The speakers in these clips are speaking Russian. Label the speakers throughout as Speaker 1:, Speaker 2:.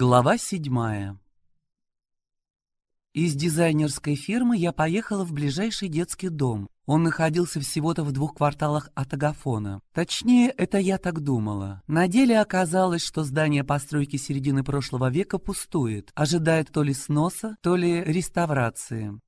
Speaker 1: Глава седьмая Из дизайнерской фирмы я поехала в ближайший детский дом. Он находился всего-то в двух кварталах от Агафона. Точнее, это я так думала. На деле оказалось, что здание постройки середины прошлого века пустует, ожидает то ли сноса, то ли реставрации.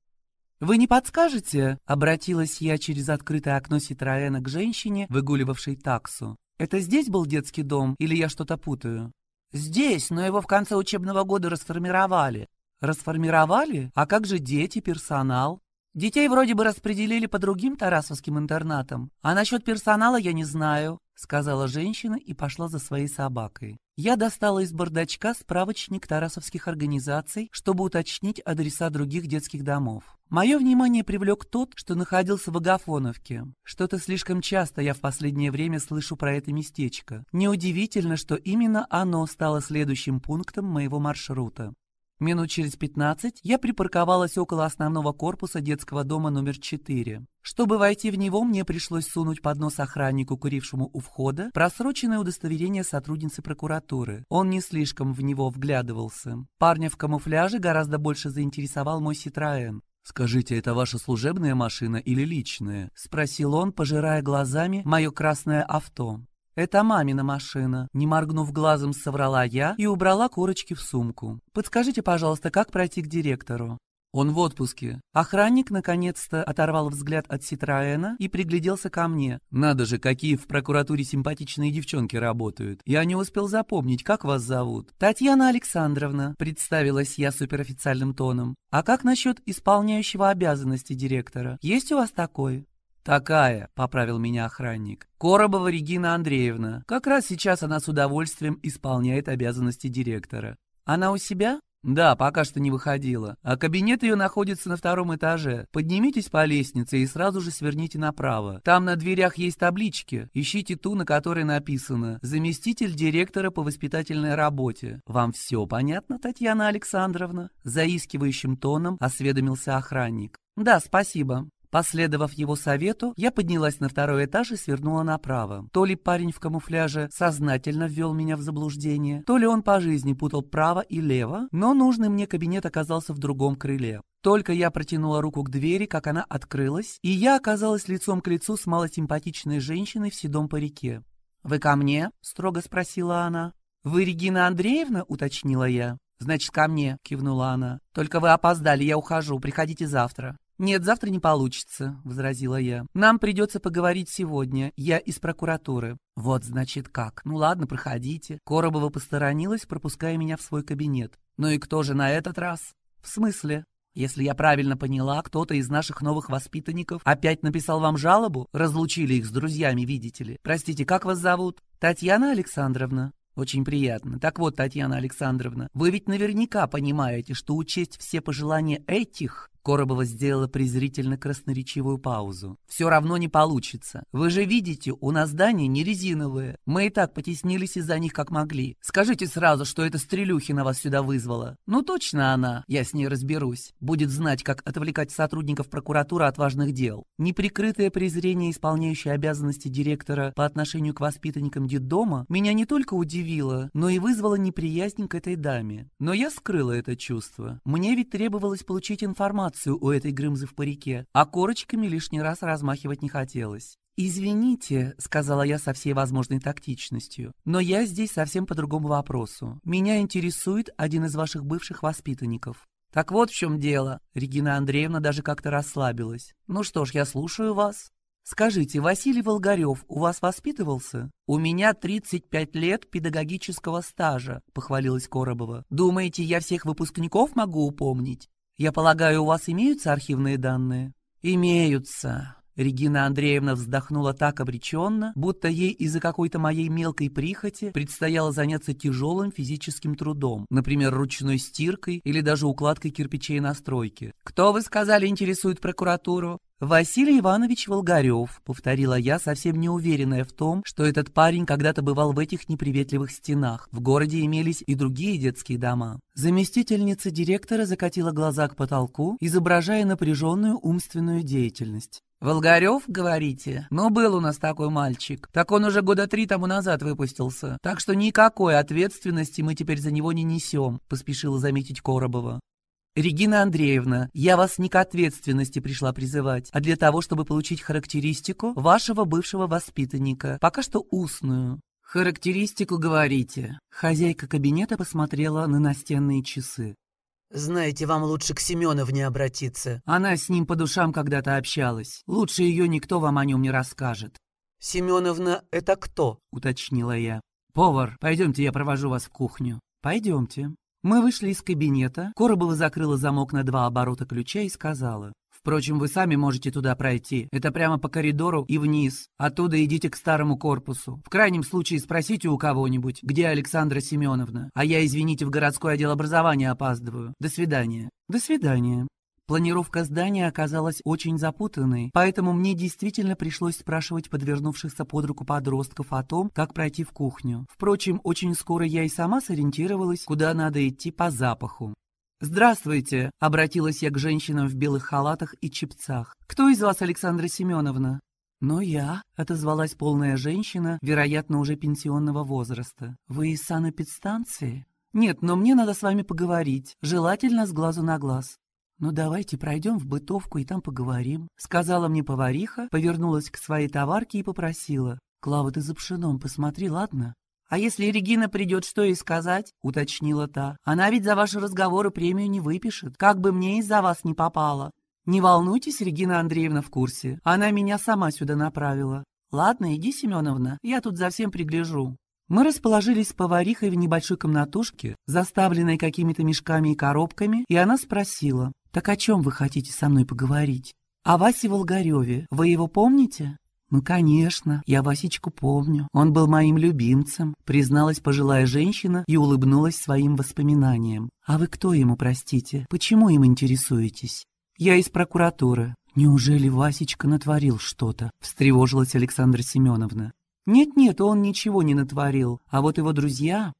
Speaker 1: «Вы не подскажете?» — обратилась я через открытое окно Ситроэна к женщине, выгуливавшей таксу. «Это здесь был детский дом, или я что-то путаю?» Здесь, но его в конце учебного года расформировали. Расформировали? А как же дети, персонал? Детей вроде бы распределили по другим тарасовским интернатам. А насчет персонала я не знаю, сказала женщина и пошла за своей собакой. Я достала из бардачка справочник тарасовских организаций, чтобы уточнить адреса других детских домов. Мое внимание привлек тот, что находился в Агафоновке. Что-то слишком часто я в последнее время слышу про это местечко. Неудивительно, что именно оно стало следующим пунктом моего маршрута. Минут через 15 я припарковалась около основного корпуса детского дома номер 4. Чтобы войти в него, мне пришлось сунуть под нос охраннику, курившему у входа, просроченное удостоверение сотрудницы прокуратуры. Он не слишком в него вглядывался. Парня в камуфляже гораздо больше заинтересовал мой Ситроэн. «Скажите, это ваша служебная машина или личная?» — спросил он, пожирая глазами мое красное авто. «Это мамина машина», — не моргнув глазом, соврала я и убрала корочки в сумку. «Подскажите, пожалуйста, как пройти к директору?» «Он в отпуске». Охранник, наконец-то, оторвал взгляд от Ситроэна и пригляделся ко мне. «Надо же, какие в прокуратуре симпатичные девчонки работают. Я не успел запомнить, как вас зовут?» «Татьяна Александровна», — представилась я суперофициальным тоном. «А как насчет исполняющего обязанности директора? Есть у вас такой?» «Такая», — поправил меня охранник. «Коробова Регина Андреевна. Как раз сейчас она с удовольствием исполняет обязанности директора». «Она у себя?» «Да, пока что не выходила. А кабинет ее находится на втором этаже. Поднимитесь по лестнице и сразу же сверните направо. Там на дверях есть таблички. Ищите ту, на которой написано «Заместитель директора по воспитательной работе». Вам все понятно, Татьяна Александровна?» Заискивающим тоном осведомился охранник. «Да, спасибо». Последовав его совету, я поднялась на второй этаж и свернула направо. То ли парень в камуфляже сознательно ввел меня в заблуждение, то ли он по жизни путал право и лево, но нужный мне кабинет оказался в другом крыле. Только я протянула руку к двери, как она открылась, и я оказалась лицом к лицу с малосимпатичной женщиной в седом парике. «Вы ко мне?» — строго спросила она. «Вы Регина Андреевна?» — уточнила я. «Значит, ко мне», — кивнула она. «Только вы опоздали, я ухожу, приходите завтра». «Нет, завтра не получится», — возразила я. «Нам придется поговорить сегодня. Я из прокуратуры». «Вот, значит, как. Ну ладно, проходите». Коробова посторонилась, пропуская меня в свой кабинет. «Ну и кто же на этот раз?» «В смысле?» Если я правильно поняла, кто-то из наших новых воспитанников опять написал вам жалобу? Разлучили их с друзьями, видите ли. Простите, как вас зовут? Татьяна Александровна. Очень приятно. Так вот, Татьяна Александровна, вы ведь наверняка понимаете, что учесть все пожелания этих Коробова сделала презрительно красноречивую паузу. «Все равно не получится. Вы же видите, у нас здания не резиновые. Мы и так потеснились из-за них как могли. Скажите сразу, что это Стрелюхина вас сюда вызвала. Ну точно она, я с ней разберусь. Будет знать, как отвлекать сотрудников прокуратуры от важных дел. Неприкрытое презрение, исполняющее обязанности директора по отношению к воспитанникам детдома, меня не только удивило, но и вызвало неприязнь к этой даме. Но я скрыла это чувство. Мне ведь требовалось получить информацию информацию у этой Грымзы в парике, а корочками лишний раз размахивать не хотелось. «Извините», — сказала я со всей возможной тактичностью, «но я здесь совсем по другому вопросу. Меня интересует один из ваших бывших воспитанников». «Так вот в чем дело». Регина Андреевна даже как-то расслабилась. «Ну что ж, я слушаю вас». «Скажите, Василий Волгарев у вас воспитывался?» «У меня 35 лет педагогического стажа», — похвалилась Коробова. «Думаете, я всех выпускников могу упомнить?» Я полагаю, у вас имеются архивные данные? Имеются. Регина Андреевна вздохнула так обреченно, будто ей из-за какой-то моей мелкой прихоти предстояло заняться тяжелым физическим трудом, например, ручной стиркой или даже укладкой кирпичей на стройке. «Кто, вы сказали, интересует прокуратуру?» «Василий Иванович Волгарев», — повторила я, совсем не уверенная в том, что этот парень когда-то бывал в этих неприветливых стенах. В городе имелись и другие детские дома. Заместительница директора закатила глаза к потолку, изображая напряженную умственную деятельность. «Волгарев, говорите? Ну, был у нас такой мальчик. Так он уже года три тому назад выпустился. Так что никакой ответственности мы теперь за него не несем», — поспешила заметить Коробова. «Регина Андреевна, я вас не к ответственности пришла призывать, а для того, чтобы получить характеристику вашего бывшего воспитанника, пока что устную». «Характеристику говорите». Хозяйка кабинета посмотрела на настенные часы.
Speaker 2: «Знаете, вам лучше к Семеновне обратиться».
Speaker 1: Она с ним по душам когда-то общалась. Лучше ее никто вам о нем не расскажет.
Speaker 2: «Семеновна — это кто?»
Speaker 1: — уточнила я. «Повар, пойдемте, я провожу вас в кухню». «Пойдемте». Мы вышли из кабинета, Коробова закрыла замок на два оборота ключа и сказала. Впрочем, вы сами можете туда пройти. Это прямо по коридору и вниз. Оттуда идите к старому корпусу. В крайнем случае спросите у кого-нибудь, где Александра Семеновна. А я, извините, в городской отдел образования опаздываю. До свидания. До свидания. Планировка здания оказалась очень запутанной, поэтому мне действительно пришлось спрашивать подвернувшихся под руку подростков о том, как пройти в кухню. Впрочем, очень скоро я и сама сориентировалась, куда надо идти по запаху. «Здравствуйте!» — обратилась я к женщинам в белых халатах и чепцах. «Кто из вас Александра Семеновна?» «Ну, я», — отозвалась полная женщина, вероятно, уже пенсионного возраста. «Вы из санэпидстанции?» «Нет, но мне надо с вами поговорить, желательно с глазу на глаз». «Ну, давайте пройдем в бытовку и там поговорим», — сказала мне повариха, повернулась к своей товарке и попросила. «Клава, ты за пшеном посмотри, ладно?» «А если Регина придет, что ей сказать?» — уточнила та. «Она ведь за ваши разговоры премию не выпишет, как бы мне из-за вас не попало». «Не волнуйтесь, Регина Андреевна в курсе. Она меня сама сюда направила». «Ладно, иди, Семеновна, я тут за всем пригляжу». Мы расположились с поварихой в небольшой комнатушке, заставленной какими-то мешками и коробками, и она спросила, «Так о чем вы хотите со мной поговорить?» «О Васе Волгареве. Вы его помните?» «Ну, конечно, я Васечку помню. Он был моим любимцем», — призналась пожилая женщина и улыбнулась своим воспоминаниям. «А вы кто ему, простите? Почему им интересуетесь?» «Я из прокуратуры». «Неужели Васечка натворил что-то?» — встревожилась Александра Семеновна. «Нет-нет, он ничего не натворил, а вот его друзья...»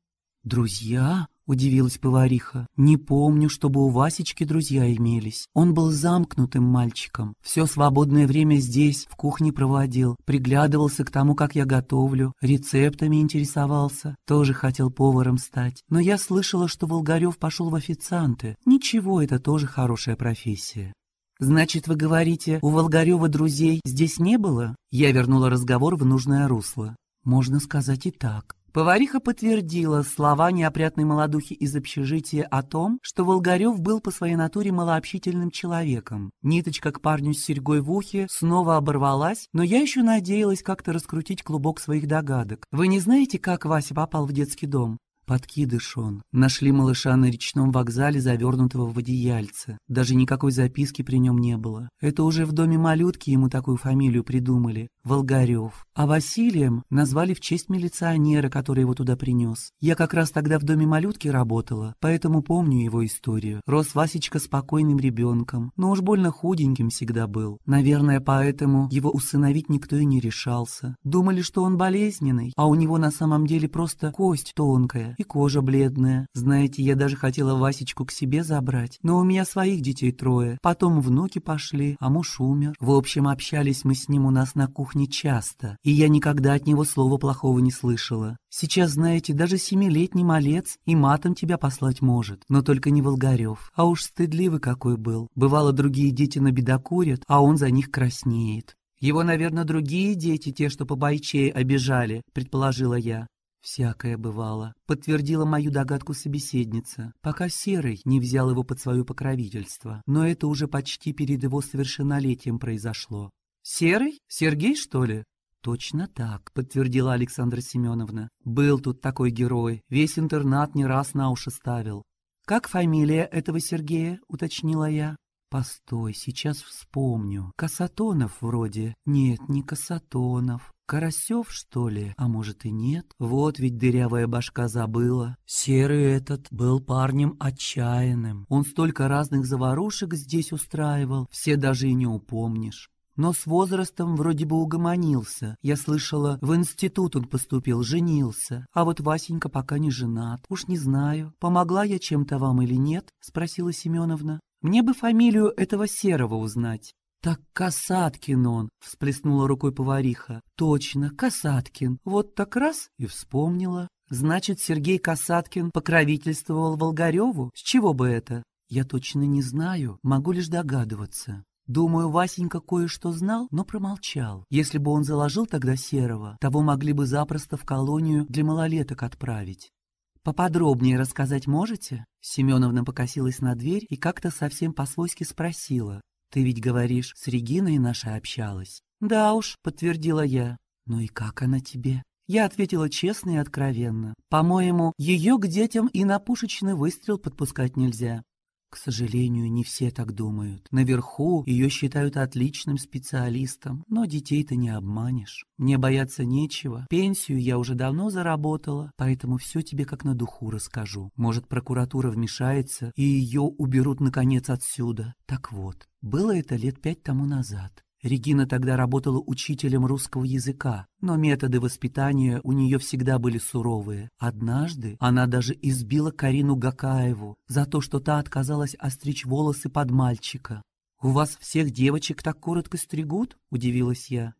Speaker 1: «Друзья?» — удивилась повариха. «Не помню, чтобы у Васечки друзья имелись. Он был замкнутым мальчиком. Все свободное время здесь, в кухне проводил. Приглядывался к тому, как я готовлю. Рецептами интересовался. Тоже хотел поваром стать. Но я слышала, что Волгарев пошел в официанты. Ничего, это тоже хорошая профессия». «Значит, вы говорите, у Волгарева друзей здесь не было?» Я вернула разговор в нужное русло. «Можно сказать и так. Повариха подтвердила слова неопрятной молодухи из общежития о том, что Волгарев был по своей натуре малообщительным человеком. Ниточка к парню с серьгой в ухе снова оборвалась, но я еще надеялась как-то раскрутить клубок своих догадок. Вы не знаете, как Вася попал в детский дом? Подкидыш он. Нашли малыша на речном вокзале, завернутого в одеяльце. Даже никакой записки при нем не было. Это уже в доме малютки ему такую фамилию придумали. Волгарев. А Василием назвали в честь милиционера, который его туда принес. Я как раз тогда в доме малютки работала, поэтому помню его историю. Рос Васечка спокойным ребенком, но уж больно худеньким всегда был. Наверное, поэтому его усыновить никто и не решался. Думали, что он болезненный, а у него на самом деле просто кость тонкая и кожа бледная. Знаете, я даже хотела Васечку к себе забрать, но у меня своих детей трое. Потом внуки пошли, а муж умер. В общем, общались мы с ним у нас на кухне часто, и я никогда от него слова плохого не слышала. Сейчас, знаете, даже семилетний малец и матом тебя послать может, но только не Волгарев. А уж стыдливый какой был. Бывало, другие дети набедокурят, а он за них краснеет. Его, наверное, другие дети, те, что по бойчей обижали, предположила я. «Всякое бывало», — подтвердила мою догадку собеседница, пока Серый не взял его под свое покровительство. Но это уже почти перед его совершеннолетием произошло. «Серый? Сергей, что ли?» «Точно так», — подтвердила Александра Семеновна. «Был тут такой герой, весь интернат не раз на уши ставил». «Как фамилия этого Сергея?» — уточнила я. «Постой, сейчас вспомню. Касатонов вроде. Нет, не Касатонов. Карасев, что ли? А может и нет? Вот ведь дырявая башка забыла. Серый этот был парнем отчаянным. Он столько разных заварушек здесь устраивал, все даже и не упомнишь. Но с возрастом вроде бы угомонился. Я слышала, в институт он поступил, женился. А вот Васенька пока не женат. Уж не знаю, помогла я чем-то вам или нет, спросила Семеновна. Мне бы фамилию этого Серого узнать. «Так Касаткин он!» — всплеснула рукой повариха. «Точно, Касаткин. Вот так раз и вспомнила. Значит, Сергей Касаткин покровительствовал Волгареву? С чего бы это? Я точно не знаю, могу лишь догадываться. Думаю, Васенька кое-что знал, но промолчал. Если бы он заложил тогда Серого, того могли бы запросто в колонию для малолеток отправить. «Поподробнее рассказать можете?» Семеновна покосилась на дверь и как-то совсем по-свойски спросила. «Ты ведь говоришь, с Региной нашей общалась?» «Да уж», — подтвердила я. «Ну и как она тебе?» Я ответила честно и откровенно. «По-моему, ее к детям и на пушечный выстрел подпускать нельзя. К сожалению, не все так думают. Наверху ее считают отличным специалистом, но детей-то не обманешь. Мне бояться нечего. Пенсию я уже давно заработала, поэтому все тебе как на духу расскажу. Может, прокуратура вмешается, и ее уберут, наконец, отсюда. Так вот, было это лет пять тому назад. Регина тогда работала учителем русского языка, но методы воспитания у нее всегда были суровые. Однажды она даже избила Карину Гакаеву за то, что та отказалась остричь волосы под мальчика. «У вас всех девочек так коротко стригут?» – удивилась я.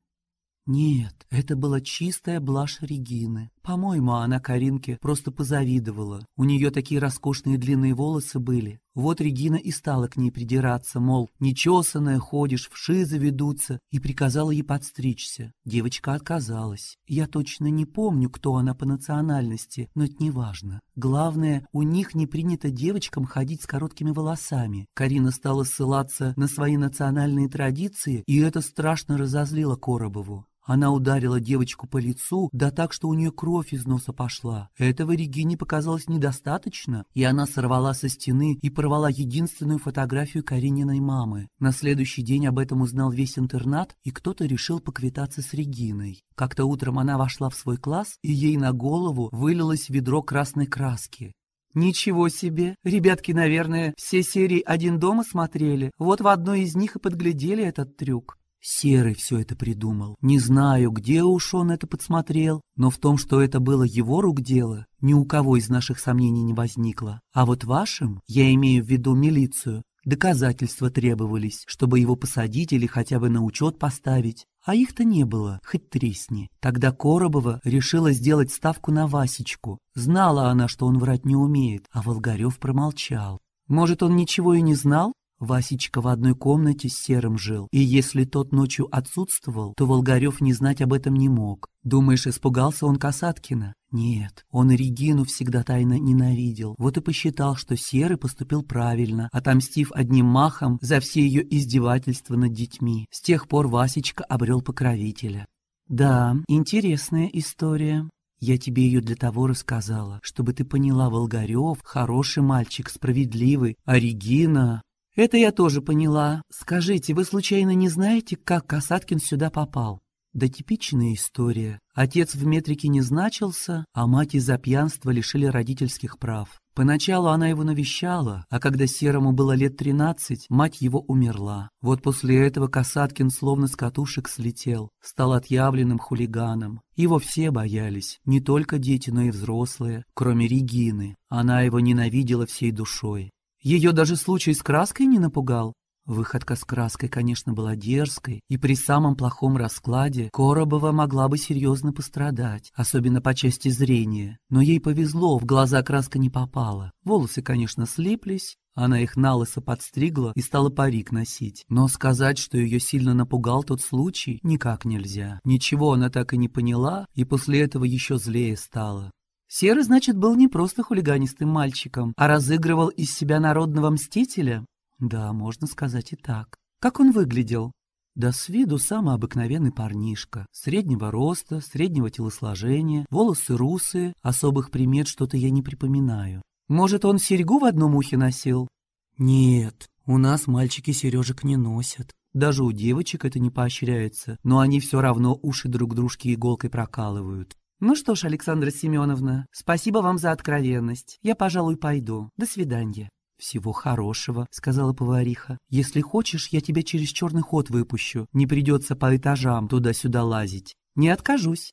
Speaker 1: Нет, это была чистая блажь Регины. По-моему, она Каринке просто позавидовала. У нее такие роскошные длинные волосы были. Вот Регина и стала к ней придираться, мол, нечесанная ходишь, вши заведутся, и приказала ей подстричься. Девочка отказалась. Я точно не помню, кто она по национальности, но это не важно. Главное, у них не принято девочкам ходить с короткими волосами. Карина стала ссылаться на свои национальные традиции, и это страшно разозлило Коробову. Она ударила девочку по лицу, да так, что у нее кровь из носа пошла. Этого Регине показалось недостаточно, и она сорвала со стены и порвала единственную фотографию Карининой мамы. На следующий день об этом узнал весь интернат, и кто-то решил поквитаться с Региной. Как-то утром она вошла в свой класс, и ей на голову вылилось ведро красной краски. «Ничего себе! Ребятки, наверное, все серии «Один дома» смотрели. Вот в одной из них и подглядели этот трюк. Серый все это придумал. Не знаю, где уж он это подсмотрел, но в том, что это было его рук дело, ни у кого из наших сомнений не возникло. А вот вашим, я имею в виду милицию, доказательства требовались, чтобы его посадить или хотя бы на учет поставить. А их-то не было, хоть тресни. Тогда Коробова решила сделать ставку на Васечку. Знала она, что он врать не умеет, а Волгарев промолчал. Может, он ничего и не знал? Васечка в одной комнате с Серым жил, и если тот ночью отсутствовал, то Волгарев не знать об этом не мог. Думаешь, испугался он Касаткина? Нет, он Регину всегда тайно ненавидел. Вот и посчитал, что Серый поступил правильно, отомстив одним махом за все ее издевательства над детьми. С тех пор Васечка обрел покровителя. Да, интересная история. Я тебе ее для того рассказала, чтобы ты поняла, Волгарев — хороший мальчик, справедливый, а Регина... «Это я тоже поняла. Скажите, вы случайно не знаете, как Касаткин сюда попал?» Да типичная история. Отец в метрике не значился, а мать из-за пьянства лишили родительских прав. Поначалу она его навещала, а когда Серому было лет тринадцать, мать его умерла. Вот после этого Касаткин словно с катушек слетел, стал отъявленным хулиганом. Его все боялись, не только дети, но и взрослые, кроме Регины. Она его ненавидела всей душой. Ее даже случай с краской не напугал. Выходка с краской, конечно, была дерзкой, и при самом плохом раскладе Коробова могла бы серьезно пострадать, особенно по части зрения. Но ей повезло, в глаза краска не попала. Волосы, конечно, слиплись, она их налысо подстригла и стала парик носить. Но сказать, что ее сильно напугал тот случай, никак нельзя. Ничего она так и не поняла, и после этого еще злее стала. Серый, значит, был не просто хулиганистым мальчиком, а разыгрывал из себя народного мстителя? Да, можно сказать и так. Как он выглядел? Да с виду самый обыкновенный парнишка. Среднего роста, среднего телосложения, волосы русые, особых примет что-то я не припоминаю. Может, он серьгу в одном ухе носил? Нет, у нас мальчики сережек не носят. Даже у девочек это не поощряется, но они все равно уши друг дружки иголкой прокалывают. «Ну что ж, Александра Семеновна, спасибо вам за откровенность. Я, пожалуй, пойду. До свидания». «Всего хорошего», — сказала повариха. «Если хочешь, я тебя через черный ход выпущу. Не придется по этажам туда-сюда лазить. Не откажусь».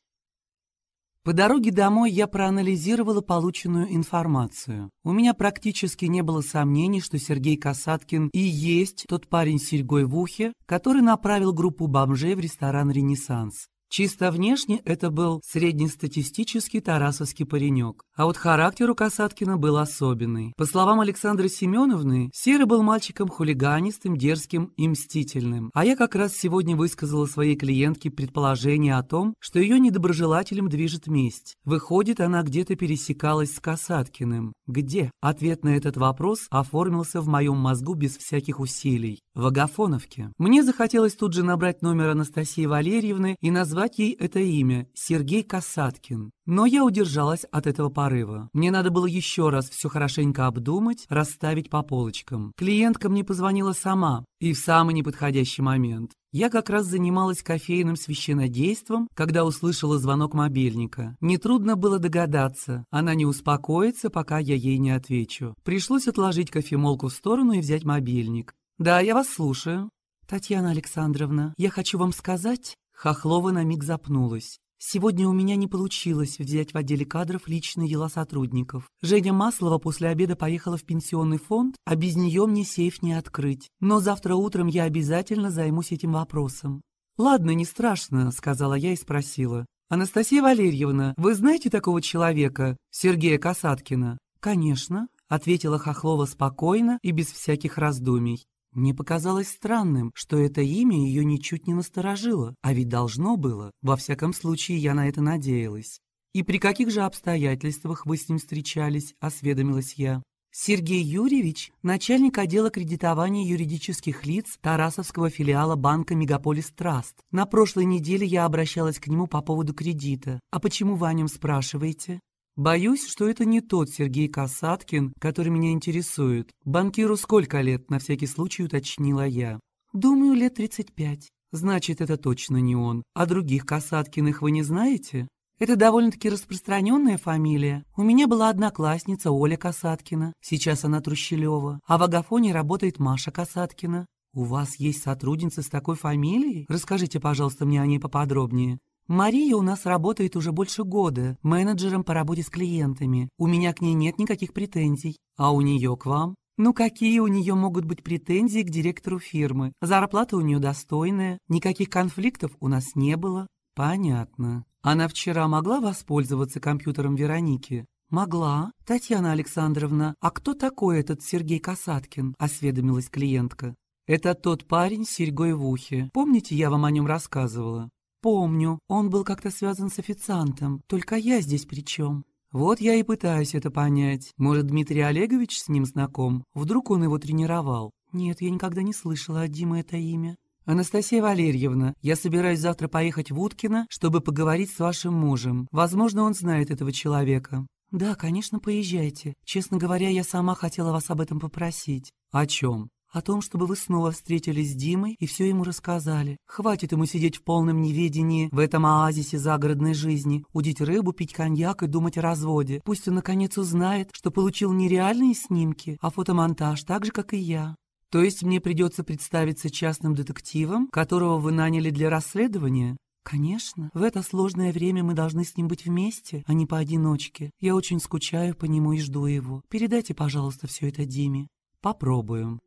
Speaker 1: По дороге домой я проанализировала полученную информацию. У меня практически не было сомнений, что Сергей Касаткин и есть тот парень с серьгой в ухе, который направил группу бомжей в ресторан «Ренессанс». Чисто внешне это был среднестатистический тарасовский паренек, а вот характер у Касаткина был особенный. По словам Александры Семеновны, Серый был мальчиком хулиганистым, дерзким и мстительным. А я как раз сегодня высказала своей клиентке предположение о том, что ее недоброжелателем движет месть. Выходит, она где-то пересекалась с Касаткиным. Где? Ответ на этот вопрос оформился в моем мозгу без всяких усилий. В Агафоновке. Мне захотелось тут же набрать номер Анастасии Валерьевны и назвать назвать ей это имя – Сергей Касаткин. Но я удержалась от этого порыва. Мне надо было еще раз все хорошенько обдумать, расставить по полочкам. Клиентка мне позвонила сама, и в самый неподходящий момент. Я как раз занималась кофейным священнодейством, когда услышала звонок мобильника. Нетрудно было догадаться, она не успокоится, пока я ей не отвечу. Пришлось отложить кофемолку в сторону и взять мобильник. «Да, я вас слушаю». «Татьяна Александровна, я хочу вам сказать, Хохлова на миг запнулась. Сегодня у меня не получилось взять в отделе кадров личные дела сотрудников. Женя Маслова после обеда поехала в пенсионный фонд, а без нее мне сейф не открыть. Но завтра утром я обязательно займусь этим вопросом. «Ладно, не страшно», — сказала я и спросила. «Анастасия Валерьевна, вы знаете такого человека, Сергея Касаткина?» «Конечно», — ответила Хохлова спокойно и без всяких раздумий. Мне показалось странным, что это имя ее ничуть не насторожило, а ведь должно было. Во всяком случае, я на это надеялась. «И при каких же обстоятельствах вы с ним встречались?» – осведомилась я. Сергей Юрьевич – начальник отдела кредитования юридических лиц Тарасовского филиала банка «Мегаполис Траст». На прошлой неделе я обращалась к нему по поводу кредита. А почему вы о нем спрашиваете? Боюсь, что это не тот Сергей Касаткин, который меня интересует. Банкиру сколько лет, на всякий случай уточнила я. Думаю, лет 35. Значит, это точно не он. А других Касаткиных вы не знаете? Это довольно-таки распространенная фамилия. У меня была одноклассница Оля Касаткина. Сейчас она Трущелева. А в Агафоне работает Маша Касаткина. У вас есть сотрудница с такой фамилией? Расскажите, пожалуйста, мне о ней поподробнее. Мария у нас работает уже больше года, менеджером по работе с клиентами. У меня к ней нет никаких претензий. А у нее к вам? Ну какие у нее могут быть претензии к директору фирмы? Зарплата у нее достойная, никаких конфликтов у нас не было. Понятно. Она вчера могла воспользоваться компьютером Вероники? «Могла. Татьяна Александровна, а кто такой этот Сергей Касаткин?» – осведомилась клиентка. «Это тот парень с серьгой в ухе. Помните, я вам о нем рассказывала?» «Помню, он был как-то связан с официантом, только я здесь при чем?» «Вот я и пытаюсь это понять. Может, Дмитрий Олегович с ним знаком? Вдруг он его тренировал?» «Нет, я никогда не слышала от Димы это имя». «Анастасия Валерьевна, я собираюсь завтра поехать в Уткино, чтобы поговорить с вашим мужем. Возможно, он знает этого человека». «Да, конечно, поезжайте. Честно говоря, я сама хотела вас об этом попросить». «О чем?» О том, чтобы вы снова встретились с Димой и все ему рассказали. Хватит ему сидеть в полном неведении в этом оазисе загородной жизни, удить рыбу, пить коньяк и думать о разводе. Пусть он наконец узнает, что получил не реальные снимки, а фотомонтаж, так же, как и я. То есть мне придется представиться частным детективом, которого вы наняли для расследования? Конечно. В это сложное время мы должны с ним быть вместе, а не поодиночке. Я очень скучаю по нему и жду его. Передайте, пожалуйста, все это Диме. Попробуем.